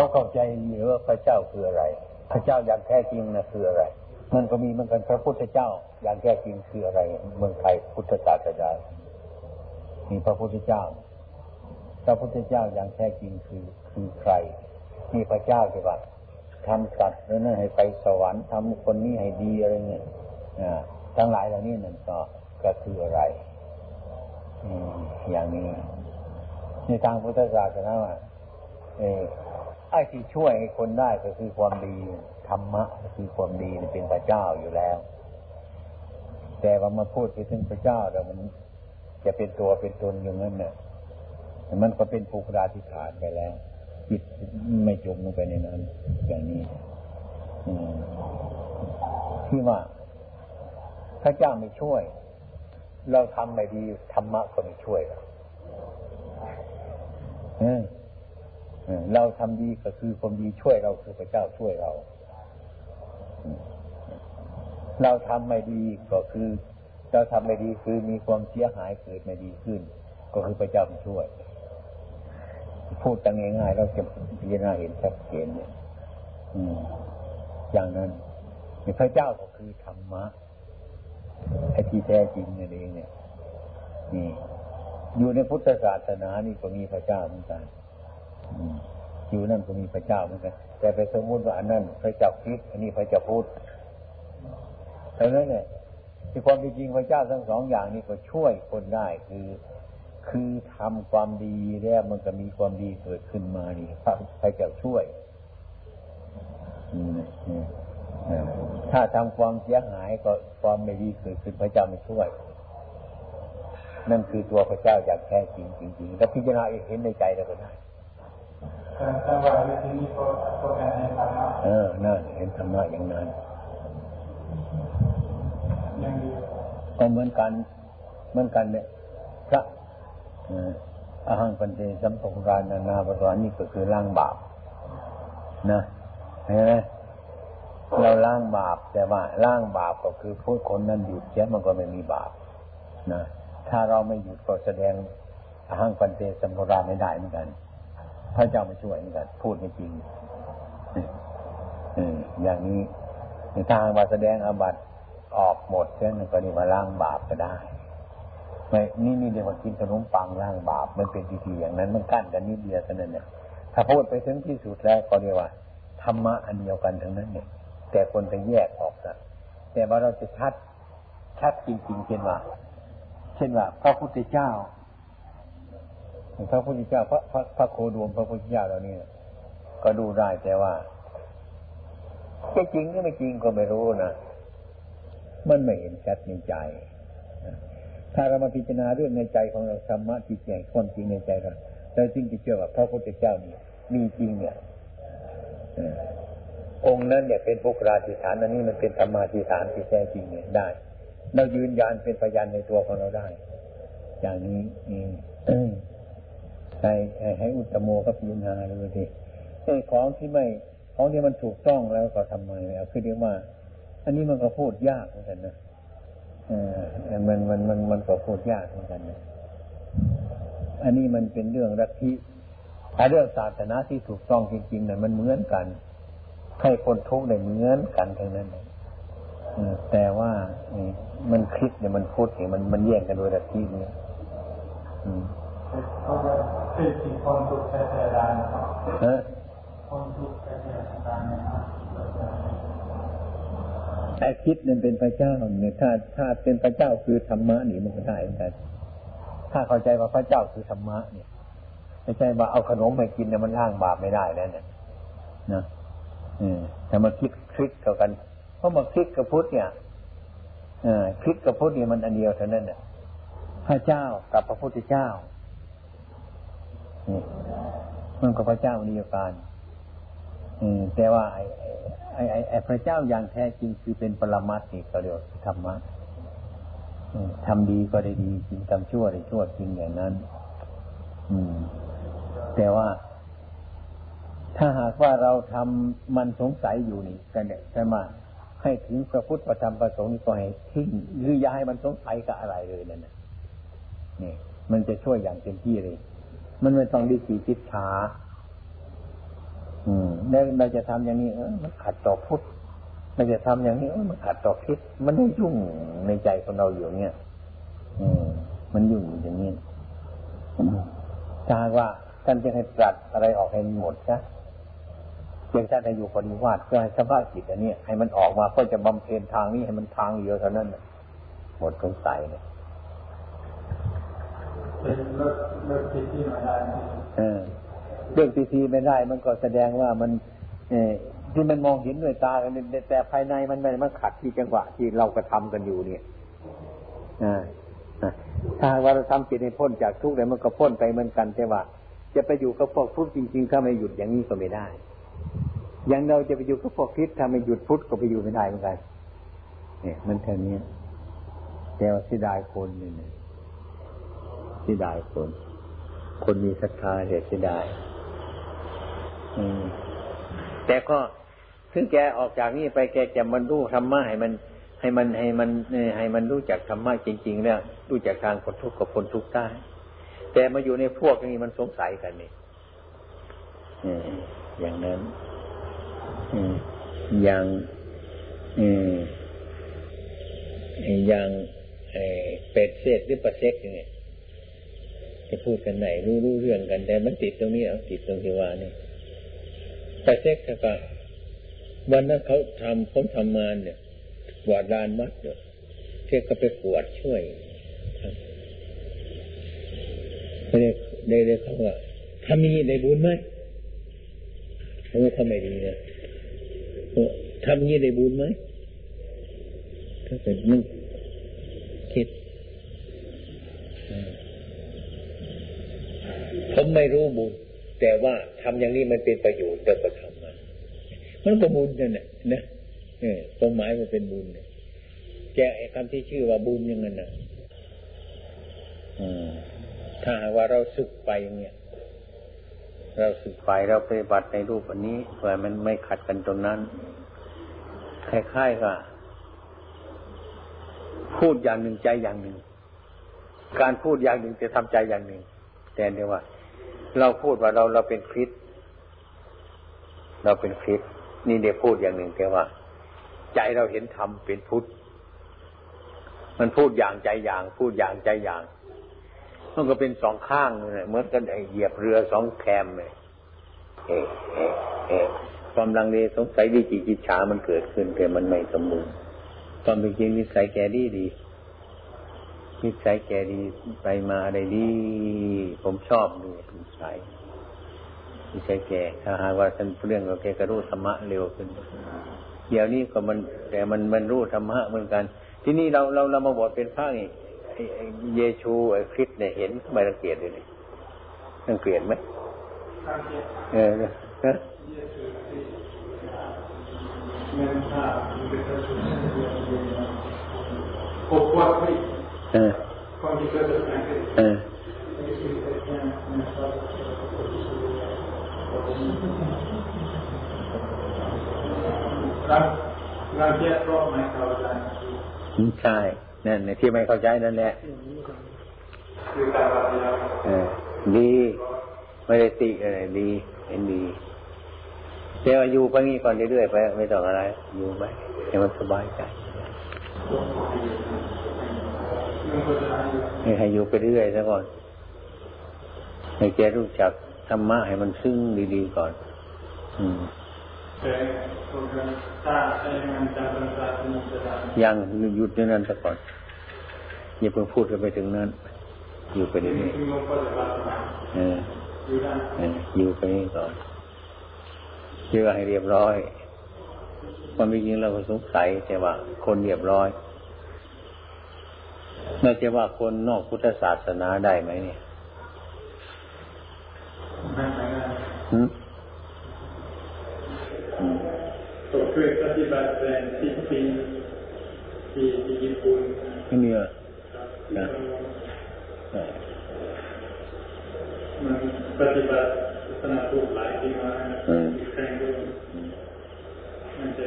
เขาเข้าใจอยู่ว่าพระเจ้าคืออะไร พระเจ้าอย่างแท้จริงนะคืออะไร มันก็มีเหมือนกันพระพุทธเจ้าอย่างแท้จริงคืออะไร เมืองไทยพุทธศาสนามีพระพุทธเจ้า พระพุทธเจ้าอย่างแท้จริงคือคือใครมีพระเจ้าที่ว่าทำสัตว์นั้นให้ไปสวรรค์ทำคนนี้ให้ดีอะไรเงี้ยทั้งหลายเหล่านี้นั่นก็ก็คืออะไรอย่างนี้ในทางพุทธศาสนาว่าเออ ไอ้ที่ช่วยให้คนได้ก็คือความดีธรรมะคือความดีเป็นพระเจ้าอยู่แล้ว แต่ว่ามาพูดไปถึงพระเจ้าแต่มันจะเป็นตัวเป็นตนอย่างนั้นเนี่ยมันก็เป็นภูกราธิฐานไปแล้ว จิตไม่จมลงไปในนั้น อย่างนี้ที่ว่าพระเจ้าไม่ช่วย เราทำไม่ดีธรรมะก็ไม่ช่วยเรา เราทำดีก็คือความดีช่วยเราคือพระเจ้าช่วยเรา เราทำไม่ดีก็คือ เราทำไม่ดีคือมีความเสียหายเกิดไม่ดีขึ้น ก็คือพระเจ้าช่วย พูดตังง่ายๆเราจะพิจารณาเห็นชัดเจนเนี่ยอย่างนั้นพระเจ้าก็คือธรรมะไอ้ที่แท้จริงนั่นเองเนี่ยนี่อยู่ในพุทธศาสนานี่ก็มีพระเจ้าเหมือนกัน อยู่นั่นก็มีพระเจ้าเหมือนกันแต่ไปสมมติว่าอันนั้นพระเจ้าคิดอันนี้พระเจ้าพูดแต่นั้นเนี่ยที่ความจริงพระเจ้าทั้งสองอย่างนี้ก็ช่วยคนได้คือ คือทำความดีแล้วมันก็มีความดีเกิดขึ้นมานี่พระพระเจ้าช่วยถ้าทำความเสียหายก็ความไม่ดีเกิดขึ้นพระเจ้าไม่ช่วย นั่นคือตัวพระเจ้าอย่างแท้จริงจริงๆแล้วพิจารณาเห็นในใจเราก็ได้ จังหวะที่นี้ก็ก็การเห็นธรรมะเออนั่นเห็นธรรมะอย่างนั้นก็เหมือนกันเหมือนกันเนี่ยพระอาหังปันเตสัมปงการนานาปรานนี่ก็คือล้างบาปนะเห็นไหมเราล้างบาปแต่ว่าล้างบาปก็คือพูดคนนั้นหยุดเสียมันก็ไม่มีบาปนะถ้าเราไม่หยุดก็แสดงอาหังปันเตสัมปงการไม่ได้เหมือนกัน พระเจ้ามาช่วยเหมือนกันพูดไม่จริงอย่างนี้ในทางมาแสดงอาบัติออกหมดเช่นก็นี่มาล้างบาปก็ได้ไม่นี่นี่เดี๋ยวมากินขนมปังล้างบาปมันเป็นทีๆอย่างนั้น มันกั้นกันนิดเดียวเท่านั้นเนี่ยถ้าพูดไปถึงที่สุดแล้วก็เรียกว่าธรรมะอันเดียวกันทั้งนั้นเนี่ย แต่คนจะแยกออกกันแต่ว่าเราจะชัดชัดจริงๆเช่นว่า เช่นว่า พระพุทธเจ้า พระพุทธเจ้าพระพระพระโคดวงพระพุทธเจ้าเรานี่ก็ดูได้แต่ว่าจะจริงหรือไม่จริงก็ไม่รู้นะมันไม่เห็นชัดในใจ ถ้าเรามาพิจารณาเรื่องในใจของเราธรรมะที่แจ้งความจริงในใจเราเราจริงจะเชื่อว่าพระพุทธเจ้านี่มีจริงเนี่ยองค์นั้นเนี่ยเป็นภุกราธิฐานอันนี้มันเป็นธรรมาธิฐานที่แท้จริงเนี่ยได้ เรายืนยันเป็นพยานในตัวของเราได้ อย่างนี้อืม ให้ให้อุตโมกับพิจารณาดูดิไอ้ของที่ไม่ของที่มันถูกต้องแล้วก็ทำไมแล้วคือเรียกว่า อันนี้มันก็พูดยากเหมือนกันนะเออมันมันมันมันก็พูดยากเหมือนกันนะอันนี้มันเป็นเรื่องรักที่ถ้าเรื่องศาสนาที่ถูกต้องจริงๆเนี่ยมันเหมือนกัน ให้คนทุกข์เนี่ยเหมือนกันทั้งนั้นแต่ว่ามันคิดเนี่ยมันพูดเนี่ยมันมันแยกกันโดยรัที่เนี่ยคือสิ่ง คนทุกข์แท้ๆด้นครับคนทุกข์แท้ๆด้นะครับแต่คิดนั่นเป็นพระเจ้าเนี่ยถ้าถ้าเป็นพระเจ้าคือธรรมะนี่มันก็ได้เหมือนกันถ้าเข้าใจว่าพระเจ้าคือธรรมะเนี่ยไม่ใช่ว่าเอาขนมไปกินเนี่ยมันล้างบาปไม่ได้แล้วเนี่ยนะอืมแต่มาคิดคลิกเท่ากัน เพราะมาคลิกกับพุทธเนี่ยอคลิกกับพุทธเนี่ยมันอันเดียวเท่านั้นเนี่ยพระเจ้ากับพระพุทธเจ้า มันก็พระเจ้าเดียวกันแต่ว่าไอ้ไอ้ไอ้พระเจ้าอย่างแท้จริงคือเป็นปรมัตถ์นี่เขาเรียกธรรมะทำดีก็ได้ดีจริงทำชั่วได้ชั่วจริงอย่างนั้น อืม แต่ว่า ถ้าหากว่าเราทำมันสงสัยอยู่นี่กันเนี่ยใช่ไหมให้ถึงพระพุทธประธรรมประสงค์นี่ก็ให้ทิ้งหรือย้ายมันสงสัยกับอะไรเลยนั่นนะนี่มันจะช่วยอย่างเต็มที่เลย มันไม่ต้องดีสีคิดชาอืมแล้วเราจะทำอย่างนี้เออมันขัดต่อพุทธเราจะทำอย่างนี้เออมันขัดต่อคิดมันได้ยุ่งในใจของเราอยู่เงี้ยอืมมันยุ่งอย่างนี้ถ้าว่าท่านจะให้ตรัสอะไรออกให้หมดนะเพียงท่านให้อยู่ปฏิวัติเพื่อให้สภาพจิตอันนี้ให้มันออกมาเพื่อจะบำเพ็ญทางนี้ให้มันทางเดียวเท่านั้นหมดสงสัยเลย เป็นเลิกเลิกพิธีไม่ได้เรื่องพิธีไม่ได้ มันก็แสดงว่ามัน เอที่มันมองเห็นด้วยตากันแต่ภายในมันมันขัดที่จังหวะที่เรากระทากันอยู่เนี่ยถ้าว่าเราทำจิตให้พ้นจากทุกข์แล้วมันก็พ้นไปเหมือนกัน แต่ว่า จะไปอยู่กับพวกพุทธจริงๆ ถ้าไม่หยุดอย่างนี้ก็ไม่ได้ อย่างเราจะไปอยู่กับพวกคิดถ้าไม่หยุดพุทธก็ไปอยู่ไม่ได้เหมือนกัน เนี่ย มันแค่นี้แต่ว่าสิดายคนนี่ เนี่ยสิดายคน คนมีศรัทธาเสียดายแต่ก็ถึงแกออกจากนี่ไปแกจะมันรู้ธรรมะให้มัน ให้มันให้มันให้มันรู้จักธรรมะจริงๆแล้วรู้จักทางคนทุกข์กับคนทุกข์ได้ แต่มาอยู่ในพวกนี้มันสงสัยกันนี่อย่างนั้นอย่างอย่างเป็ดเศษหรือปลาเซ็กเนี่ย จะพูดกันไหนรู้รู้เรื่องกันแต่มันติดตรงนี้เอาติดตรงที่ว่านี่ปลาเซ็กก็วันนั้นเขาทำผมทำงานเนี่ยกวาดลานมัดเนี่ยเที่ก็ไปกวดช่วยไม่ได้ได้ได้เขาว่าทำนี้ได้บุญไหมเขาว่าทำไมดีนะทำนี้ได้บุญไหมถ้าเป็นนึกคิด ผมไม่รู้บุญ แต่ว่าทำอย่างนี้มันเป็นประโยชน์แต่ก็ทำมามันก็บุญนั่นแหละนะเออความหมายมันเป็นบุญแกไอ้คำที่ชื่อว่าบุญอย่างนั้นนะถ้าหากว่าเราสึกไปอย่างเงี้ยเราสึกไปเราปฏิบัติในรูปอันนี้เพื่อมันไม่ขัดกันตรงนั้นคล้ายๆกับพูดอย่างหนึ่งใจอย่างหนึ่ง การพูดอย่างหนึ่งจะทำใจอย่างหนึ่งแต่เดียวว่า เราพูดว่าเราเราเป็นคริสเราเป็นคริสนี่เดี๋ยวพูดอย่างหนึ่งแต่ว่า ใจเราเห็นธรรมเป็นพุทธมันพูดอย่างใจอย่าง พูดอย่างใจอย่างมันก็เป็นสองข้างเลยเหมือนกันไอเหยียบเรือสองแคมเลยเอ๊ะเอ๊ะเอ๊ะความลังเลสงสัยดีจีจิตฉามันเกิดขึ้นแต่มันไม่สมบูรณ์ความเป็นจริงนิสัยแกดีดี นิสัยแกดีไปมาอะไรดี ผมชอบดูนิสัยนิสัยแกถ้าหากว่าท่านเรื่องของแกก็รู้ธรรมะเร็วขึ้นเดี๋ยวนี้ก็มัน แต่มันมันรู้ธรรมะเหมือนกัน ที่นี่เราเราเรามาบวชเป็นพระนี่เยชูไอ้คริสเนี่ยเห็นไม่รังเกียจเลยนี่รังเกียจไหมเออนะ เออเออรังรังเกียจเพราะไม่เข้าใจใช่นั่นที่ไม่เข้าใจนั่นแหละเออดีไม่ได้ติอะไรดีเห็นดีเดี๋ยวอยู่ไปงี้ก่อนเรื่อยๆไป ไม่ต้องอะไร อยู่ไปให้มันสบายใจ ให้อยู่ไปเรื่อยซะก่อน ให้แกรู้จักธรรมะให้มันซึ้งดีๆก่อน อืมยังหยุดในนั้นซะก่อน อย่าเพิ่งพูดกันไปถึงนั้น อยู่ไปนี่เอออยู่ไปนี่ก่อนเชื่อให้เรียบร้อยความจริงเราก็สงสัยแต่ว่า คนเรียบร้อย ไม่ใช่ว่าคนนอกพุทธศาสนาได้ไหมเนี่ยผมเคยปฏิบัติแรงสิบปีที่ที่ญี่ปุ่นไม่มีอะนะมันปฏิบัติศาสนาพุทธหลายปีมาแข่งด้วยมันจะ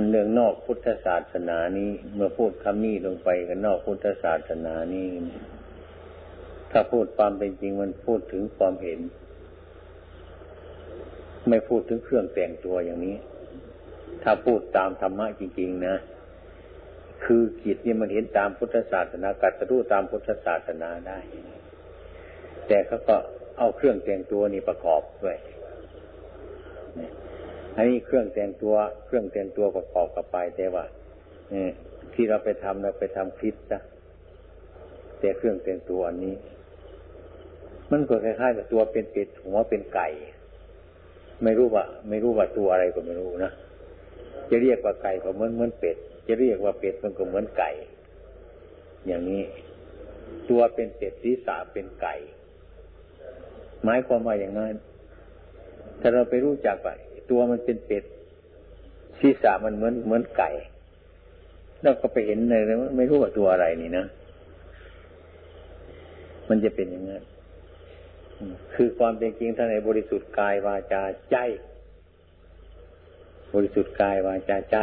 มันเรื่องนอกพุทธศาสนานี้ เมื่อพูดคำนี้ลงไปกันนอกพุทธศาสนานี้ ถ้าพูดความเป็นจริงมันพูดถึงความเห็น ไม่พูดถึงเครื่องแต่งตัวอย่างนี้ ถ้าพูดตามธรรมะจริง ๆ นะ คือจิตนี่มันเห็นตามพุทธศาสนากัตรู้ตามพุทธศาสนาได้ แต่เขาก็เอาเครื่องแต่งตัวนี่ประกอบด้วย อันนี้เครื่องแต่งตัว เครื่องแต่งตัวประกอบกับไปแต่ว่าที่เราไปทำเราไปทำคลิปนะแต่เครื่องแต่งตัวอันนี้ มันก็คล้ายๆกับตัวเป็นเป็ดหัวเป็นไก่ ไม่รู้ว่า ไม่รู้ว่าตัวอะไรก็ไม่รู้นะจะเรียกว่าไก่ก็เหมือนเหมือนเป็ด จะเรียกว่าเป็ดมันก็เหมือนไก่ อย่างนี้ ตัวเป็นเป็ดศีรษะเป็นไก่ หมายความว่าอย่างนั้นถ้าเราไปรู้จักไป ตัวมันเป็นเป็ดศีรษะมันเหมือนเหมือนไก่เราก็ไปเห็นเลยไม่รู้ว่าตัวอะไรนี่นะ มันจะเป็นอย่างนั้นคือความเป็นจริงท่านในบริสุทธิ์กายวาจาใจ บริสุทธิ์กายวาจาใจ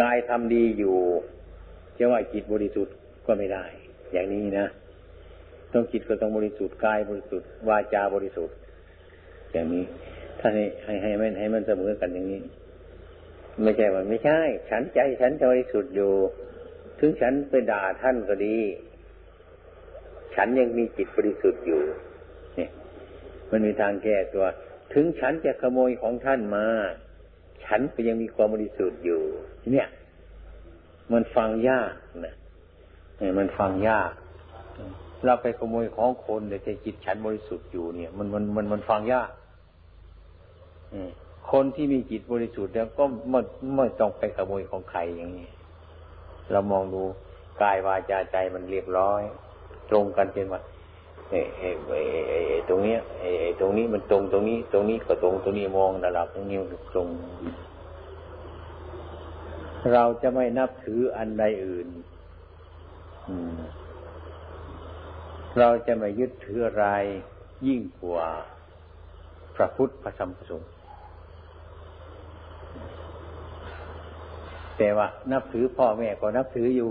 กายทำดีอยู่จะว่าจิตบริสุทธิ์ก็ไม่ได้ อย่างนี้นะ ต้องจิตก็ต้องบริสุทธิ์กายบริสุทธิ์วาจาบริสุทธิ์ อย่างนี้ ถ้าให้ให้ให้มันให้มันเสมอกันอย่างนี้ ไม่ใช่ว่าไม่ใช่ ฉันใจฉันจะบริสุทธิ์อยู่ ถึงฉันไปด่าท่านก็ดี ฉันยังมีจิตบริสุทธิ์อยู่ เนี่ย มันมีทางแก้ตัว ถึงฉันจะขโมยของท่านมา ฉันก็ยังมีความบริสุทธิ์อยู่ เนี่ย มันฟังยากนะเนี่ยมันฟังยากเราไปขโมยของคนแต่ใจจิตฉันบริสุทธิ์อยู่เนี่ย มันมันมันมันฟังยาก คนที่มีจิตบริสุทธิ์แล้วก็ไม่ไม่ต้องไปขโมยของใครอย่างนี้ เรามองดูกายวาจาใจมันเรียบร้อย ตรงกันเป็นว่าเอ้เอ้เอตรงเนี้ยเอ้ตรงนี้มันตรงตรงนี้ ตรงนี้ก็ตรงตรงนี้มองระดับตรงนี้มันตรง เราจะไม่นับถืออันใดอื่นเราจะไม่ยึดถืออะไรยิ่งกว่าพระพุทธพระธรรมพระสงฆ์ แต่ว่า นับถือพ่อแม่ก็นับถืออยู่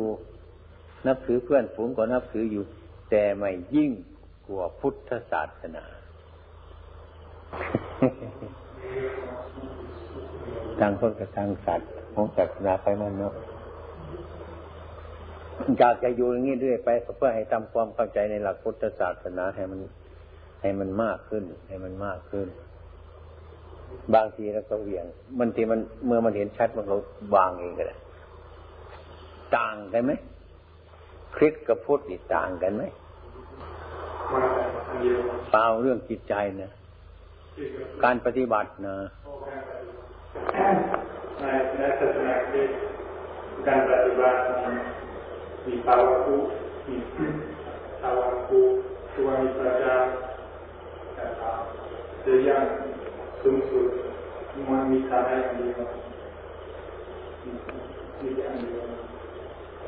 นับถือเพื่อนฝูงก็นับถืออยู่ แต่ไม่ยิ่งกว่าพุทธศาสนาทางคนกับทางสัตว์ของศาสนาไปมันเนาะอยากจะอยู่อย่างนี้ด้วยไปเพื่อให้ทำความเข้าใจในหลักพุทธศาสนาให้มัน ให้มันมากขึ้น ให้มันมากขึ้น บางทีเราก็เวียงมันทีมันเมื่อมันเห็นชัดมันก็วางเองก็ได้ต่างกันไหมคริสกับพุทธต่างกันไหมเปล่าเรื่องจิตใจนะการปฏิบัตินะในศาสนาคริสต์การปฏิบัติมีภาวะคูมีภาวะคูตัวมีประจาแต่ยัง สูงสุดมันมีฐานะอย่างเดียวมีอย่างเดียว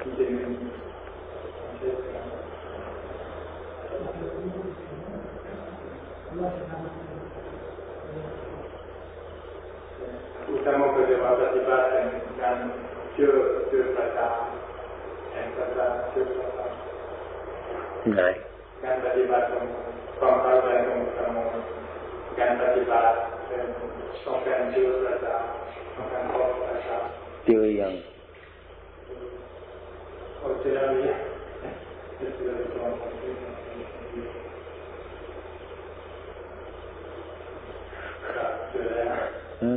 มีเดียวอุตมะปฏิบัติปฏิบัติการเชื่อเชื่อประจาแห่งประจาเชื่อประจาไหนการปฏิบัติของความเข้าใจของสมองการปฏิบัติ เป็นต้องการเชื่อประจาต้องการพบประจาเจอยังโอ้เจอแล้วเนี่ยเจอแล้ว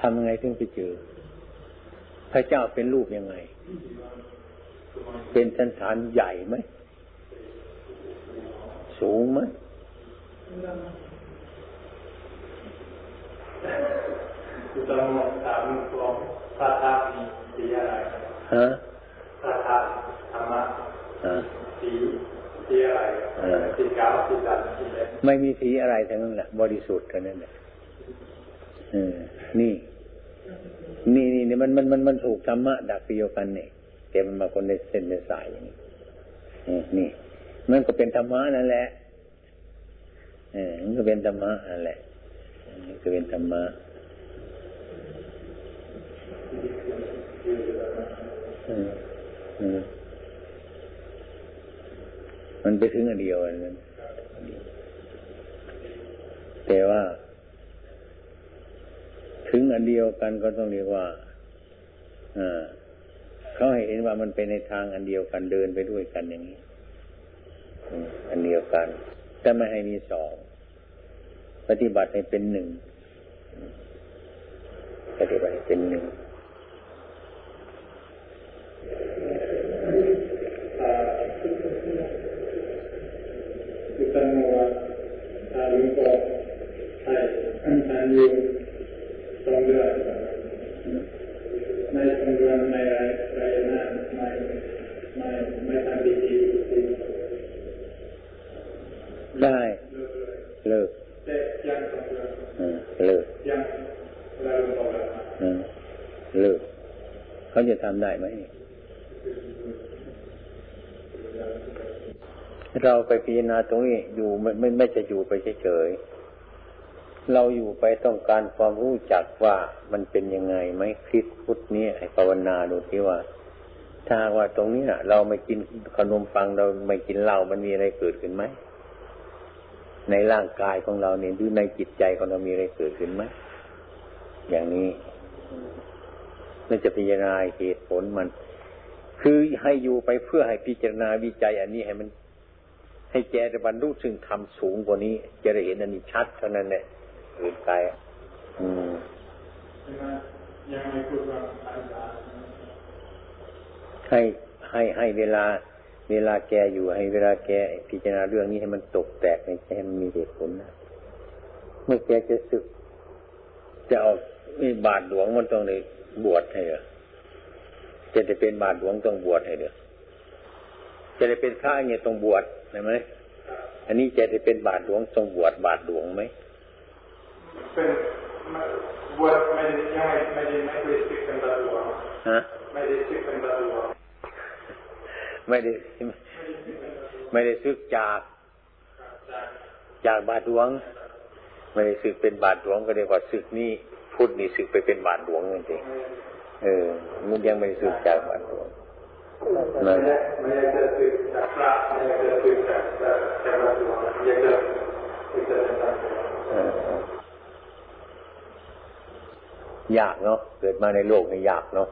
ทำยังไงถึงไปเจอ พระเจ้าเป็นรูปยังไง เป็นสันฐานใหญ่ไหม สูงไหม คือต้องถามของพระธาตุสีอะไรฮะพระธาตุธรรมะสีสีอะไรสีขาวสีดำสีแดงไม่มีสีอะไรทั้งนั้นแหละบริสุทธิ์กันนั่นแหละนี่ นี่นี่มันมันมันมันถูกธรรมะดักเดียวกันเนี่ยแต่มันมาคนในเส้นในสายอย่างนี้นี่ มันก็เป็นธรรมะนั่นแหละเออมันก็เป็นธรรมะนั่นแหละ มันก็เป็นธรรมะมันไปถึงอันเดียวนั้นแต่ว่า ถึงอันเดียวกันก็ต้องเรียกว่าเขาให้เห็นว่ามันเป็นในทางอันเดียวกันเดินไปด้วยกันอย่างนี้ อันเดียวกัน แต่ไม่ให้มีสอง ปฏิบัติให้เป็นหนึ่ง ปฏิบัติให้เป็นหนึ่งคือตั้งว่าถ้าลุงก็ให้ทานอยู่สองเดือนในสองเดือนในไรไรนะไม่ไม่ไม่ทำดีดีได้เลิกแต่ยังสองเดือนเลิกยังเราลงบอกแล้วเลิกเขาจะทำได้ไหม เราไปพิจารณาตรงนี้อยู่ไม่ไม่ไม่จะอยู่ไปเฉยๆ เราอยู่ไปต้องการความรู้จักว่ามันเป็นยังไงไหมคริสพุทธนี้ให้ภาวนาดูที่ว่า ถ้าว่าตรงนี้นะเราไม่กินขนมปังเราไม่กินเหล้ามันมีอะไรเกิดขึ้นไหมในร่างกายของเราเนี่ยหรือในจิตใจของเรามีอะไรเกิดขึ้นไหมอย่างนี้ มันจะพิจารณาเหตุผลมัน คือให้อยู่ไปเพื่อให้พิจารณาวิจัย อันนี้ให้มัน ให้แกจะบรรลุซึ่งทำสูงกว่านี้จะได้เห็นอันนี้ชัดเท่านั้นแหละอื่นไกลอืมให้ให้ให้เวลา เวลาแกอยู่ให้เวลาแกพิจารณาเรื่องนี้ให้มันตกแตกในใจให้มันมีเหตุผลนะเมื่อแกจะสึกจะเอาบาทหลวงมันต้องเลย บวชให้เหรอจะได้เป็นบาทหลวงต้องบวชให้เหรอจะได้เป็นพระเนี่ยต้องบวชใช่ไหมอันนี้จะได้เป็นบาทหลวงต้องบวชบาทหลวงไหมเป็นบวชไม่ได้ยังไม่ไม่ได้ไม่ได้ศึกเป็นบาทหลวงฮะไม่ได้ศึกเป็นบาทหลวงไม่ได้ไม่ได้ซึกจากจากบาทหลวง ไม่ได้ซึกเป็นบาทหลวงก็เรียกว่าซึกนี่ พุทธนี่ซึกไปเป็นบาทหลวงจริงเออ มันยังไม่ได้ซึกจากบาทหลวงไม่ได้ไม่ได้จะสึกจากพระไม่ได้จะสึกจากจากบาทหลวงอยากจะซึกจากยากเนาะเกิดมาในโลกนี่ยากเนาะ